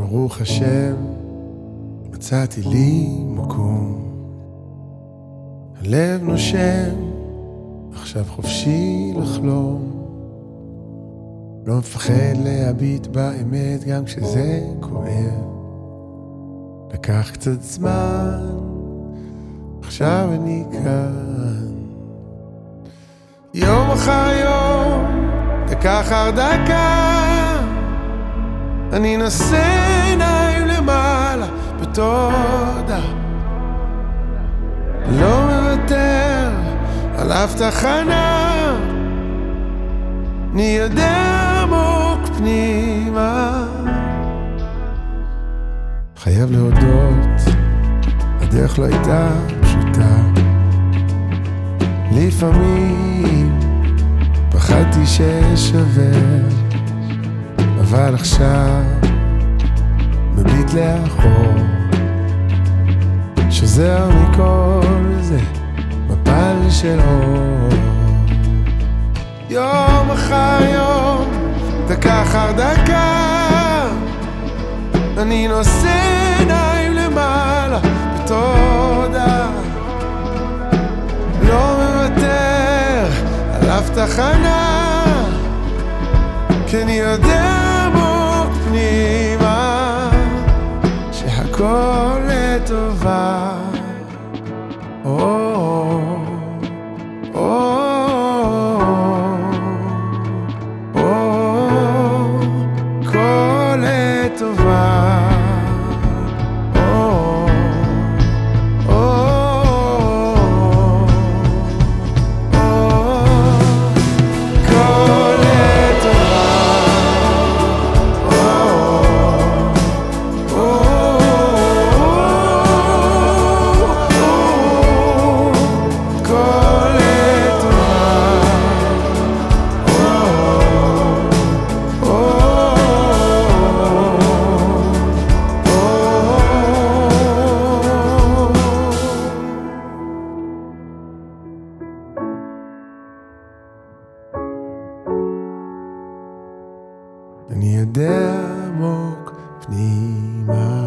ברוך השם, מצאתי לי מקום. הלב נושם, עכשיו חופשי לחלום. לא מפחד להביט באמת גם כשזה כואב. לקח קצת זמן, עכשיו אני כאן. יום אחר יום, דקה אחר דקה, אני נושא עיניים למעלה בתודה. לא מוותר על אף תחנה, יודע עמוק פנימה. חייב להודות, הדרך לא הייתה פשוטה. לפעמים פחדתי שאשבר, אבל עכשיו מביט לאחור, שוזר מכל זה מפל של אור. יום אחר יום, דקה אחר דקה, אני נושא עיניים למעלה בתודה. לא מוותר על אף תחנה, כי אני יודע פנימה שהכל לטובה. או, יודע עמוק פנימה